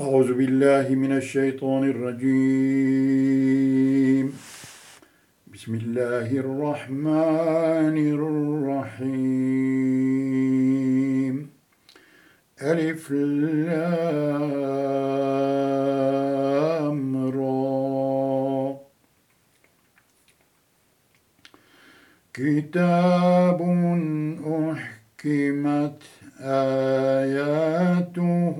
أعوذ بالله من الشيطان الرجيم. بسم الله الرحمن الرحيم. ألف لام را. كتاب أحكمت آياته.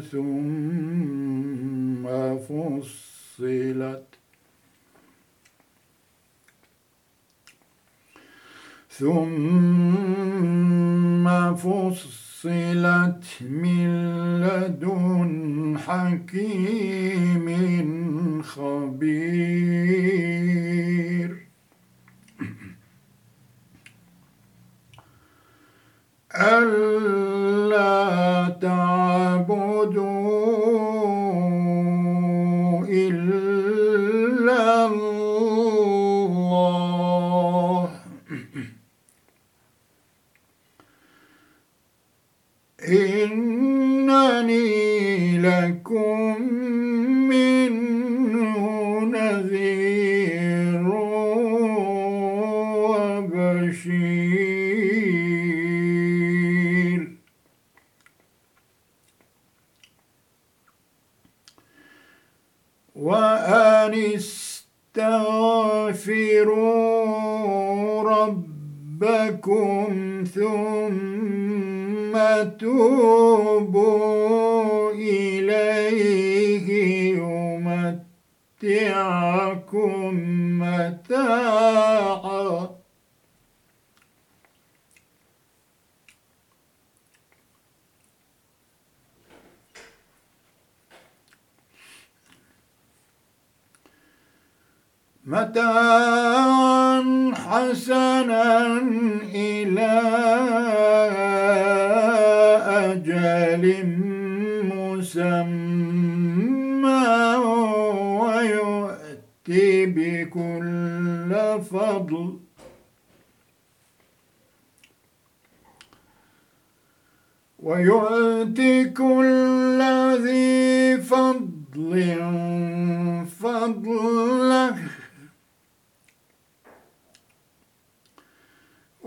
ثم فصلت. ثم فصلت من لدن حكيم خبير. ألا تعبدوا إلا الله. إنني لكم منه نذير وبشير وأن استغفروا ربكم ثم توبوا إليه يمتعكم متاعا. متاعا حسنا إلى أجل مسمى ويؤتي بكل فضل. ويؤتي كل ذي فضل فضله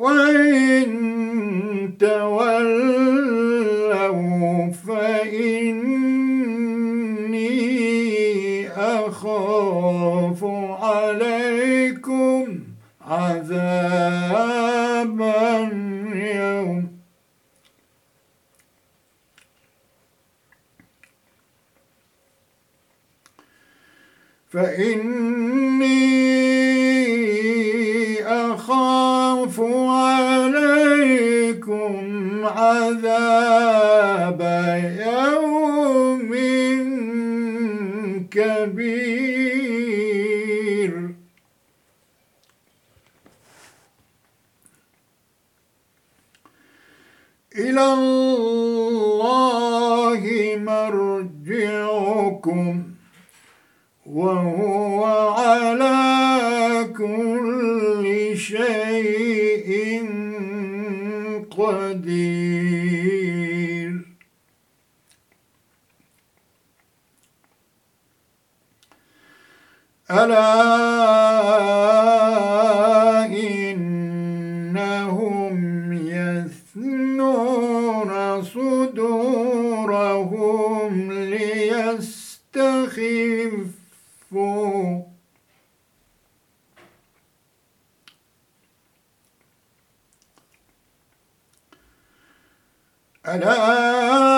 وإن تولوا فإني أخاف عليكم عذاب يوم. فإني عذاب يوم كبير. إلى الله مرجعكم وهو على كل شيء ألا إنهم يثنون صدورهم ليستخفوا. ألا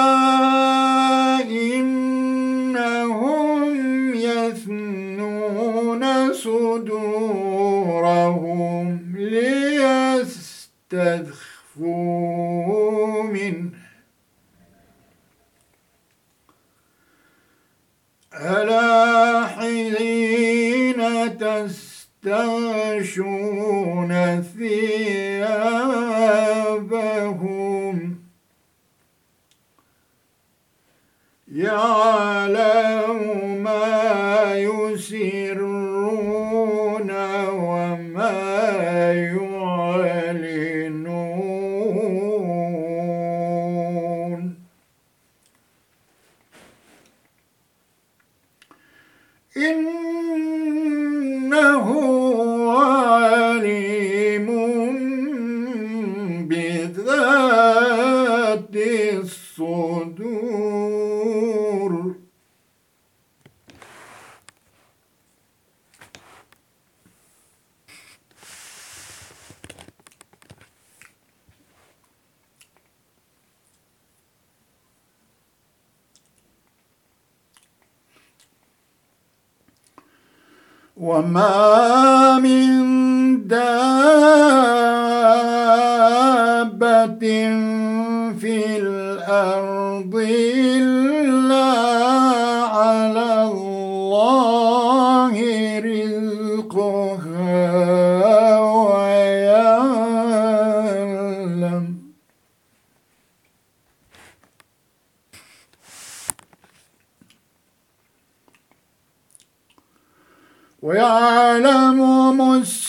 صدورهم ليستخفوا منه ألا حين تستغشون ثيابهم. يعلم وما من دابة في الأرض إلا ويعلم مستقرها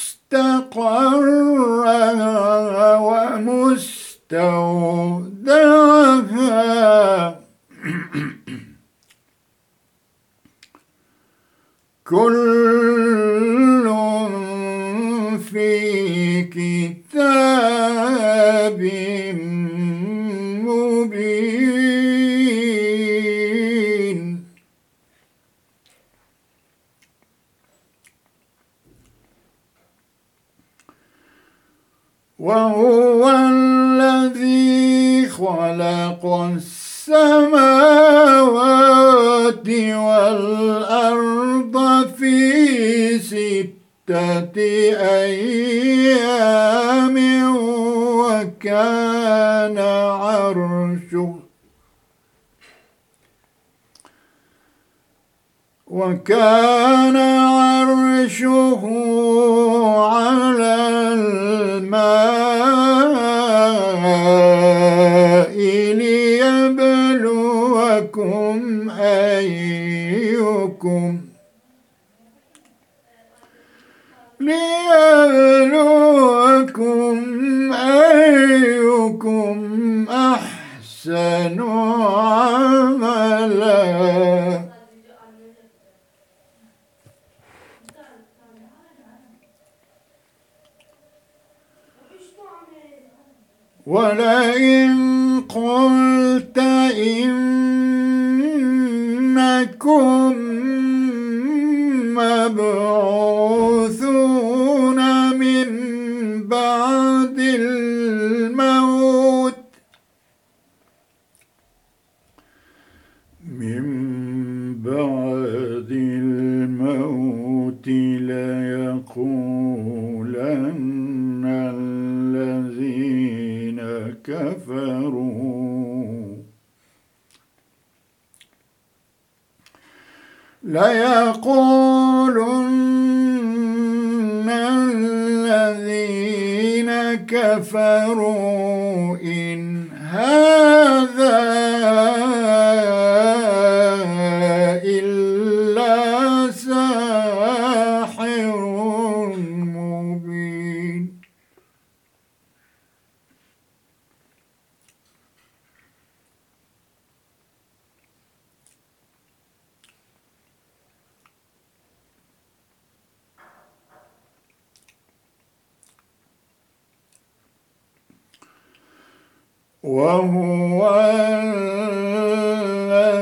وهو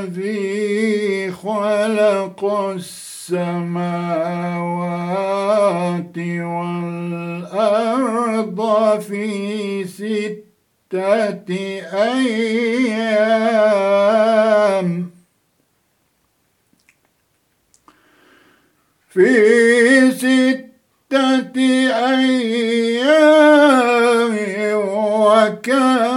الذي خلق السماوات والأرض في ستة أيام. في ستة أيام وكان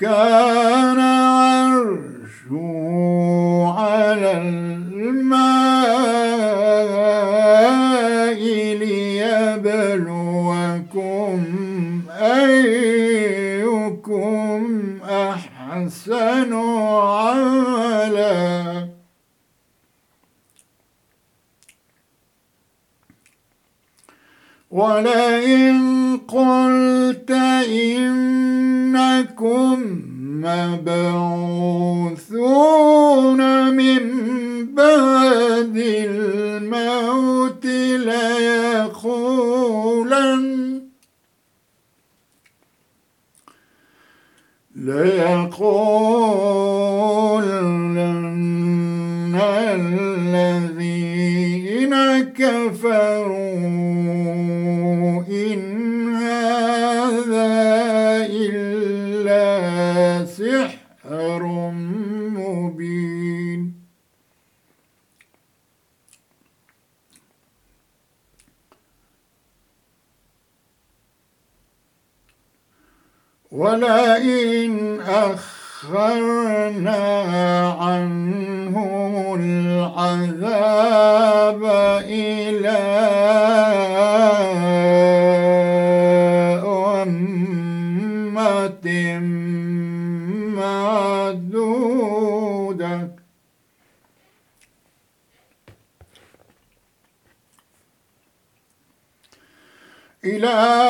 وكان عرشه على الماء ليبلوكم أيكم أحسن عملا ولئن قلت إنكم مبعوثون من بعد الموت ليقولن ليقولن أخرنا عنهم العذاب إلى أمة معدودة. إلى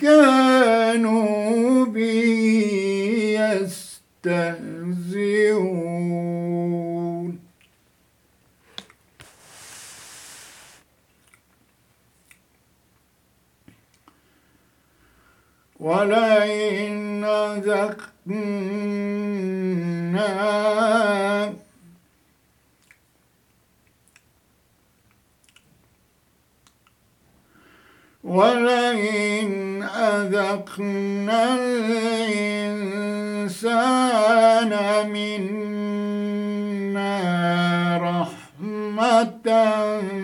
كانوا به يستهزئون. ولئن ذكر ولئن أذقنا الإنسان منا رحمة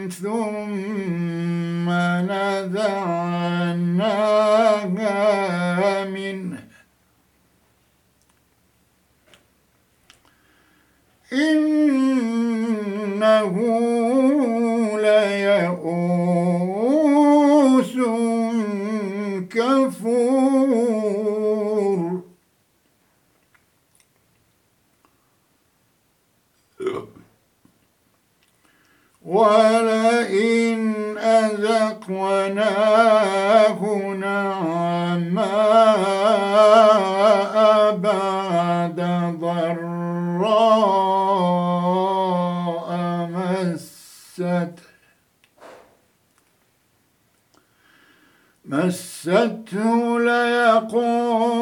ثم نزعناها منه. إنه ليئوس كفور ولئن أذقناه نعماء بعد ضرّاء مسته ليقولن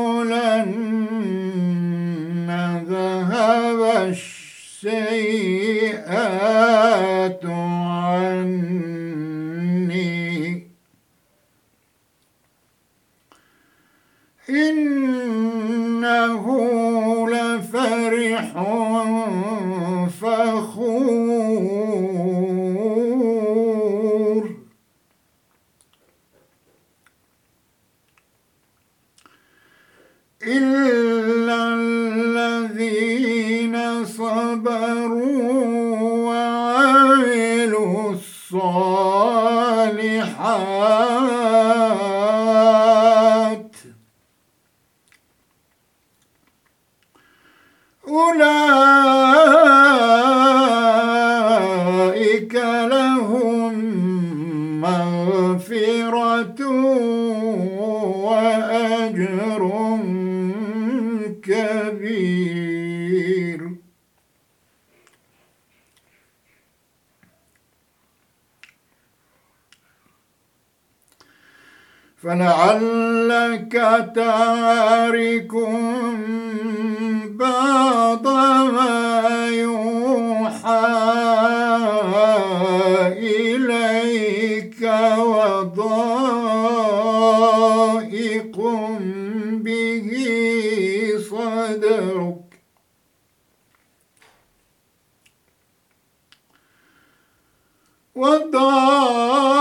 فلعلك تارك بعض ما يوحى إليك وضائق به صدرك. وضائق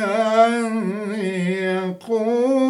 أن يقول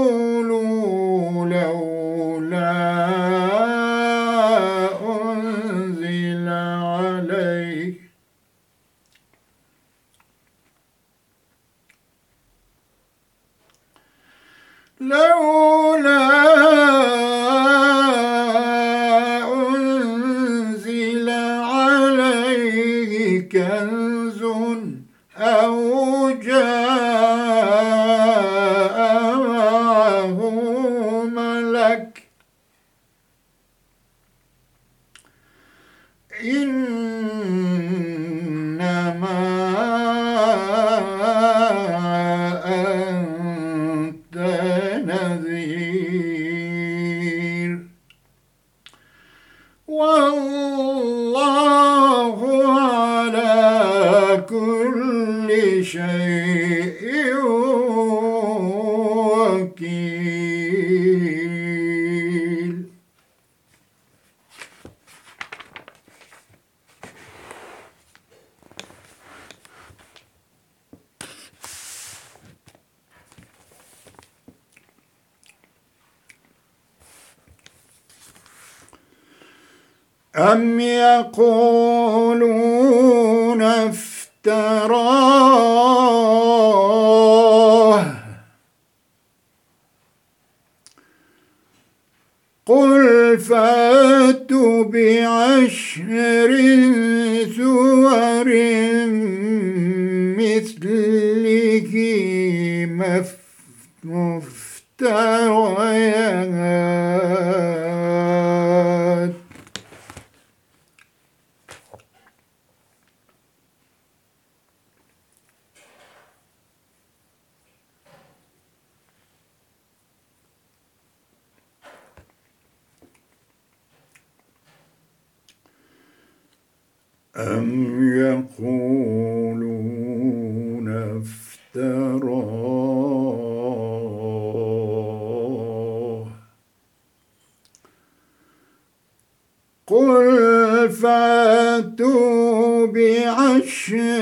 لم يقل قل فاتوا بعشر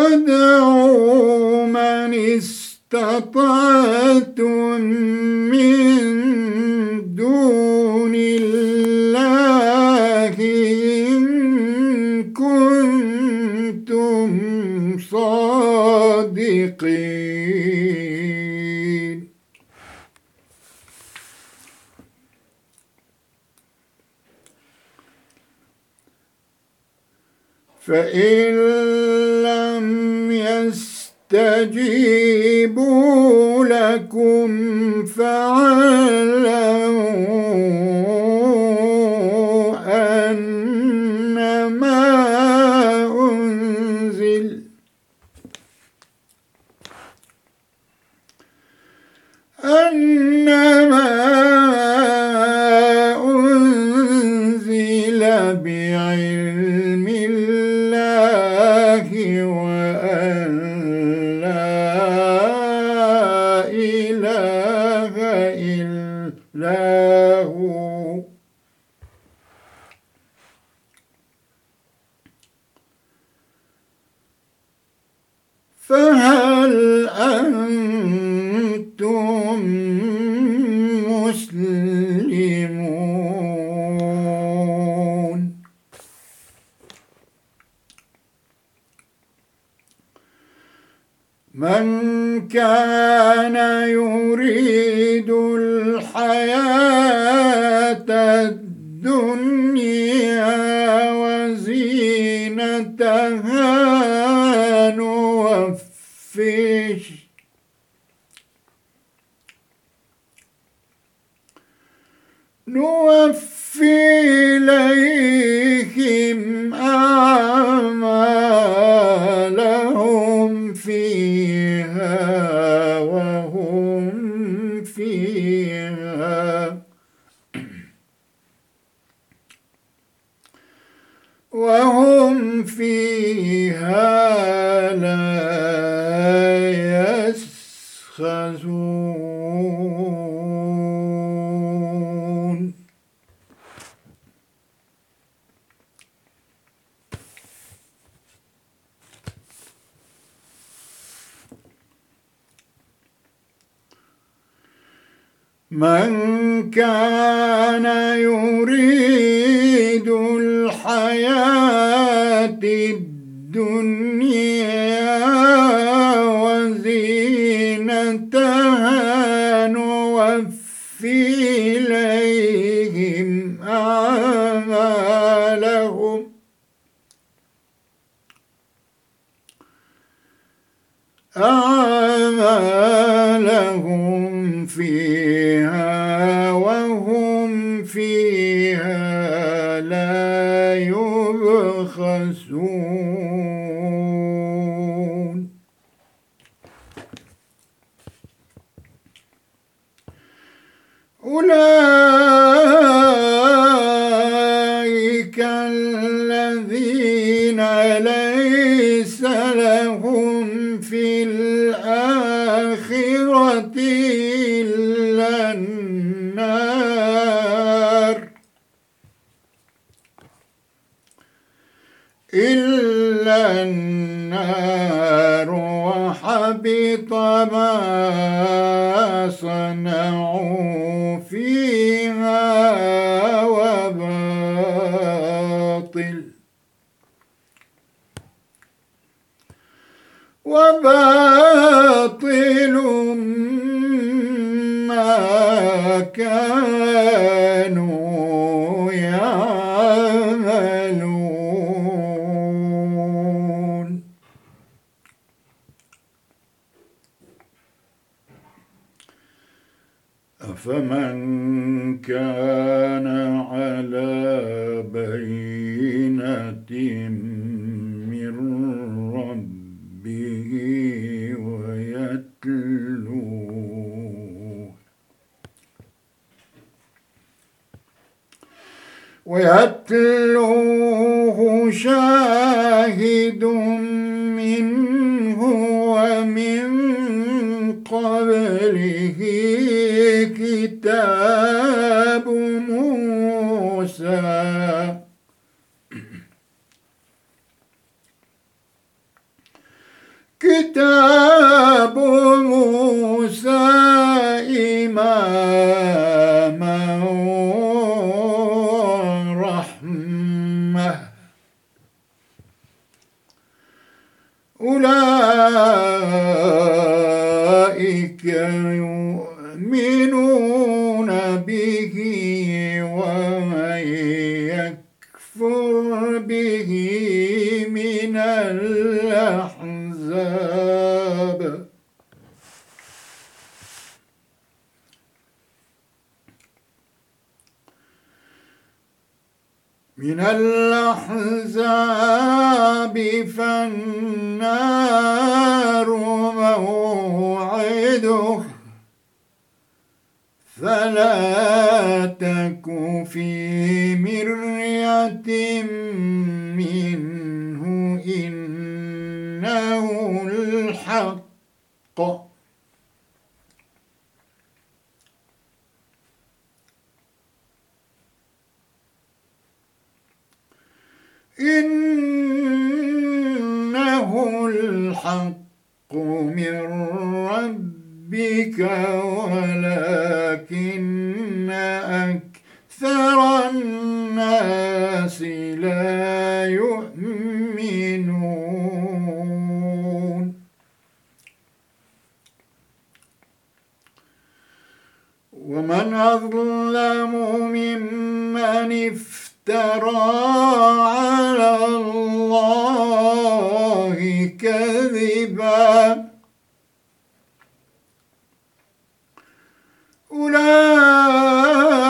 وادعوا من استطعتم من دون الله إن كنتم صادقين فإن يستجيبوا لكم فعلوا من كان يريد الحياة الدنيا وزينتها نوفش. نوفي أعمالهم فيها وهم فيها وهم فيها لا يسخزون من كان يريد الحياة الدنيا وزينتها نوفي إليهم أعمالهم أعمالهم صنعوا فيها وباطل وباطل ما كانوا كان على بينة. منه إنه الحق. إنه الحق من ربك ولكن أكثر الناس لا يؤمنون. ومن أظلم ممن افترى على الله كذبا. أولئك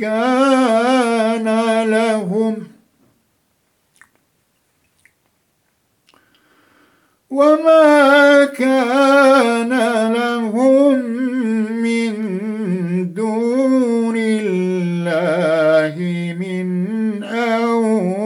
كان لهم. وما كان لهم من دون الله من أولياء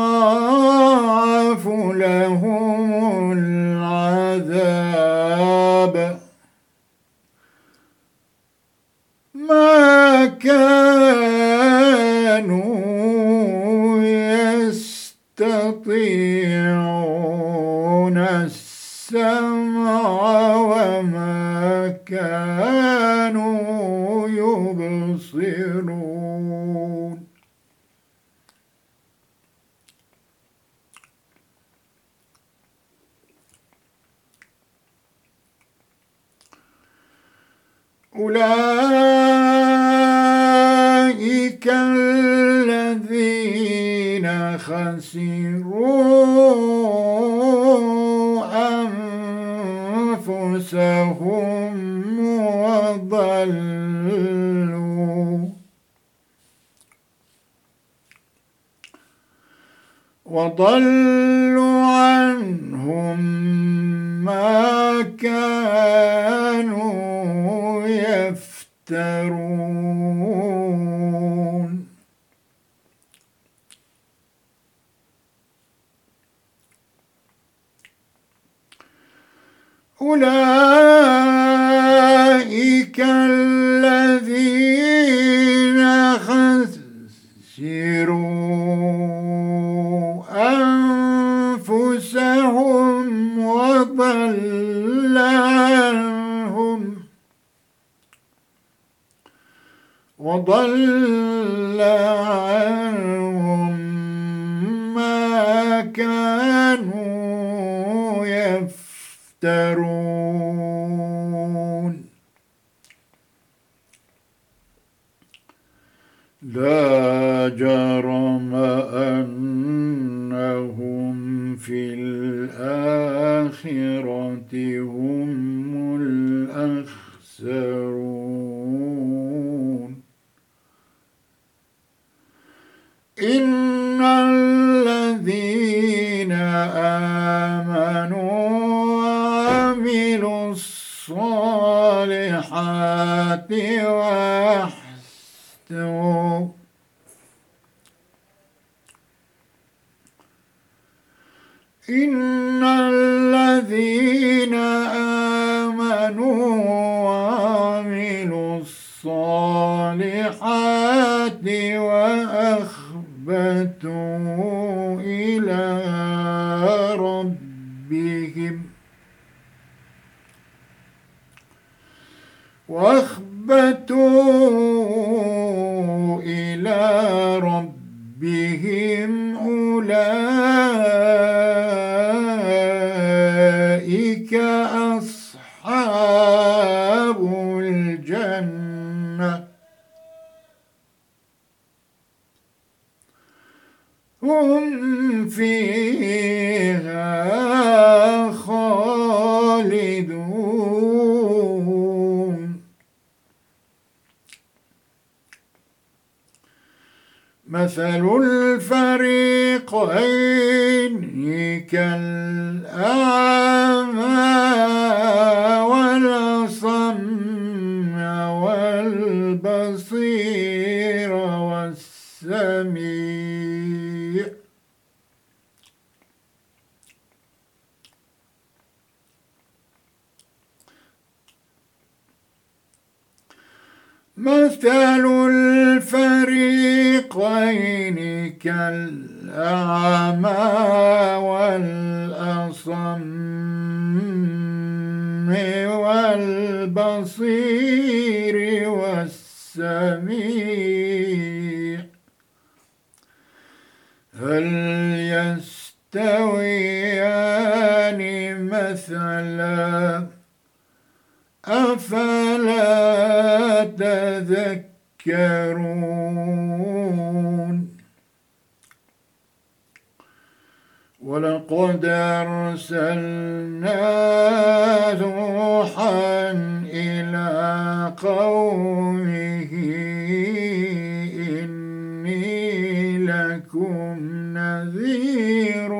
ليضاعف لهم العذاب ما كانوا يستطيعون السمع وما كانوا يبصرون أولئك الذين خسروا أنفسهم وضل وضلوا وضلوا عنهم ما كانوا يفترون أولئك الذين خسروا أنفسهم وضل عنهم وضل عنهم ما كانوا يفترون لا جرم أنهم في الآخرة هم الأخسرون إن الذين آمنوا وعملوا الصالحات وأحسنوا إن الذين آمنوا وعملوا الصالحات وأخبتوا إلى ربهم واخبتوا إلى ربهم تذكرون ولقد أرسلنا نوحا إلى قومه إني لكم نذير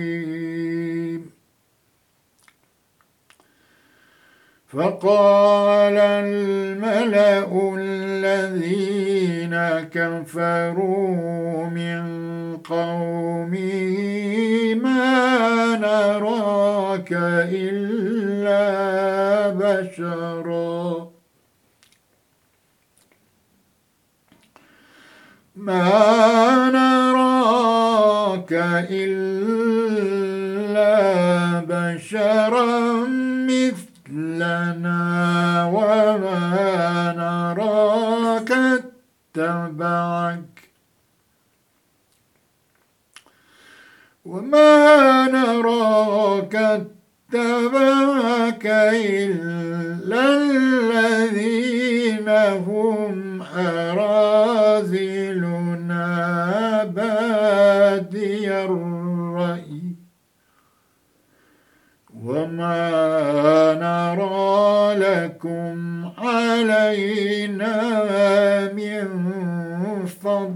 فقال الملأ الذين كفروا من قومه ما نراك إلا بشرا. ما نراك إلا بشرا مثلنا وما نراك اتبعك. وما نراك اتبعك إلا الذين هم أراذلنا بادي الرأي وما نرى لكم علينا من فضل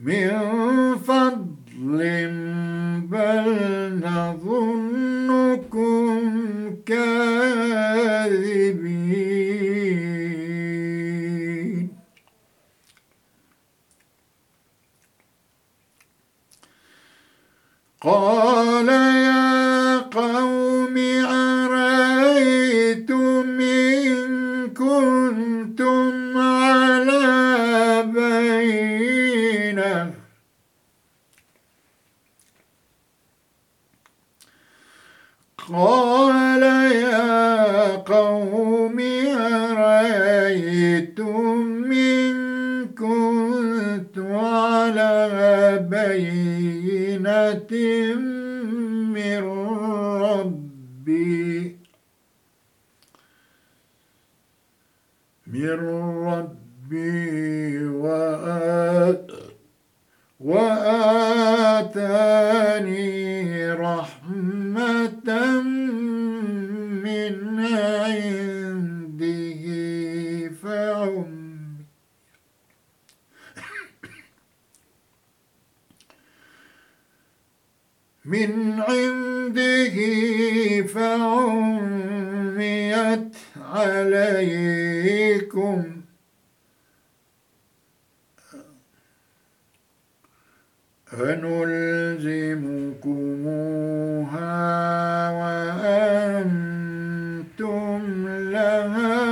من فضل بل نظنكم كاذبين قال يا قوم أرأيتم إن كنتم على بينة؟ قال يا قوم أرأيتم إن كنت على بينة؟ من ربي من ربي وآت وآتاني رحمة من عنده من عنده فعميت عليكم. فنلزمكموها وأنتم لها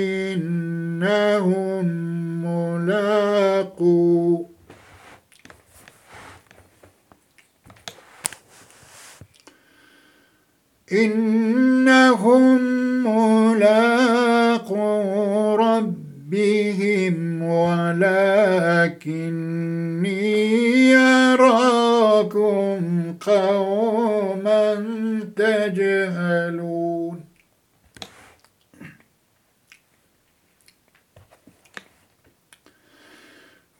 إنهم ملاقو. إنهم ملاقو ربهم ولكني أراكم قوما تجهلون.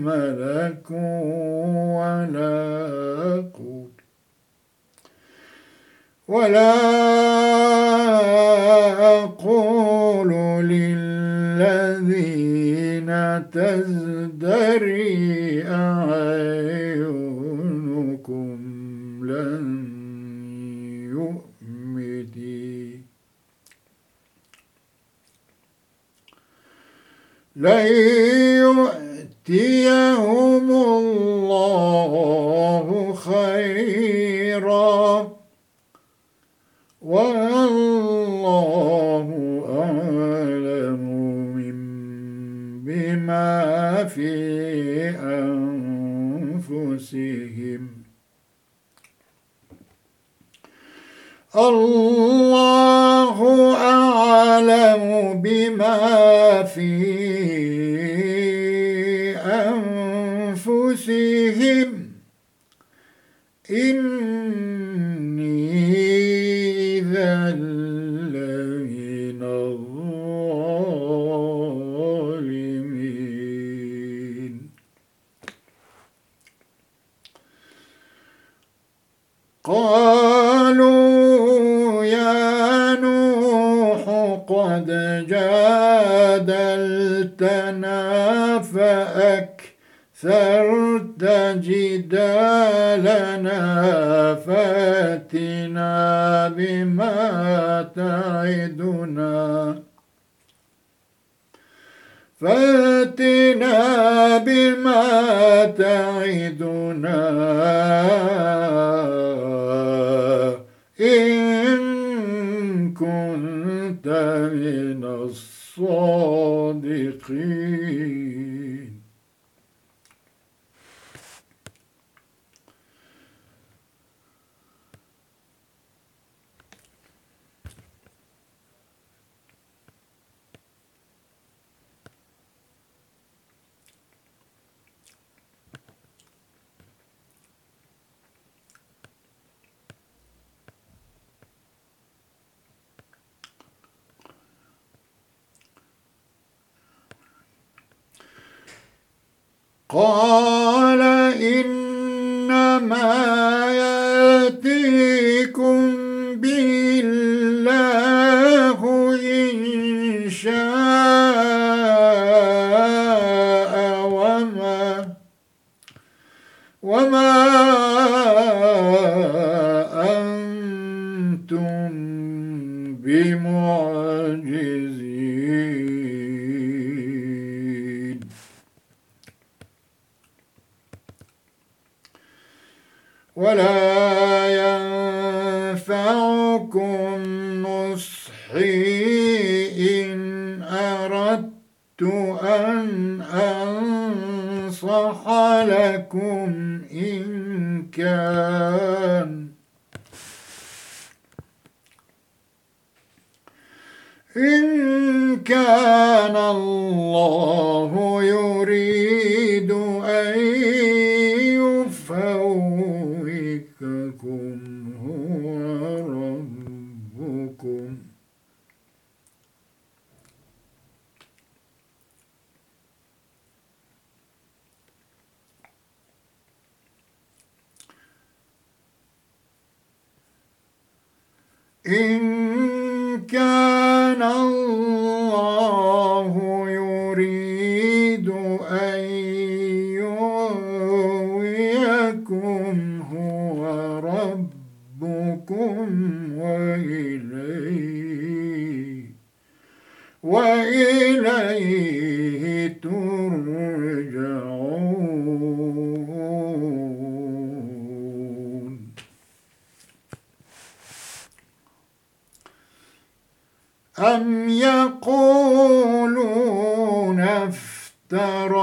ملك ولا أقول ولا أقول للذين تزدري أعينكم لن يؤمدي لن أنفسهم. الله أعلم بما فيه أردتنا فأكثرت جدالنا فأتنا بما تعدنا. فأتنا بما تعدنا. الصادقين. قال إنما يأتيكم بالله إن شاء وما وما ولا افترى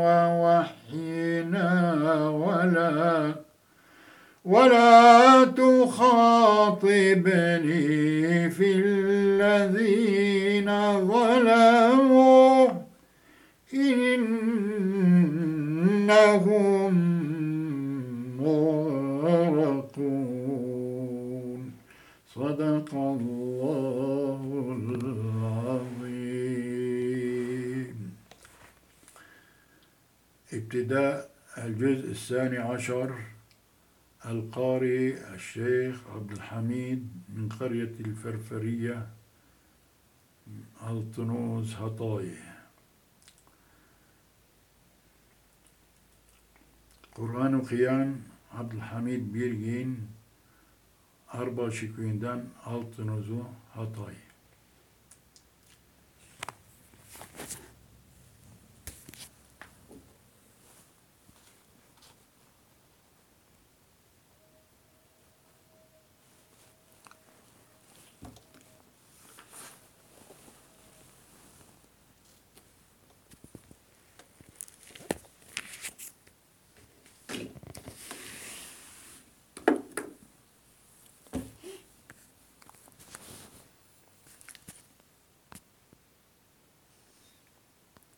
ووحينا ولا ولا تخاطبني في الذين ظلموا. إنهم ابتداء الجزء الثاني عشر القارئ الشيخ عبد الحميد من قرية الفرفرية الطنوز هطاي Kur'an okuyan Abdülhamid Birgin Arba Şükü'nden Altınozu Hatay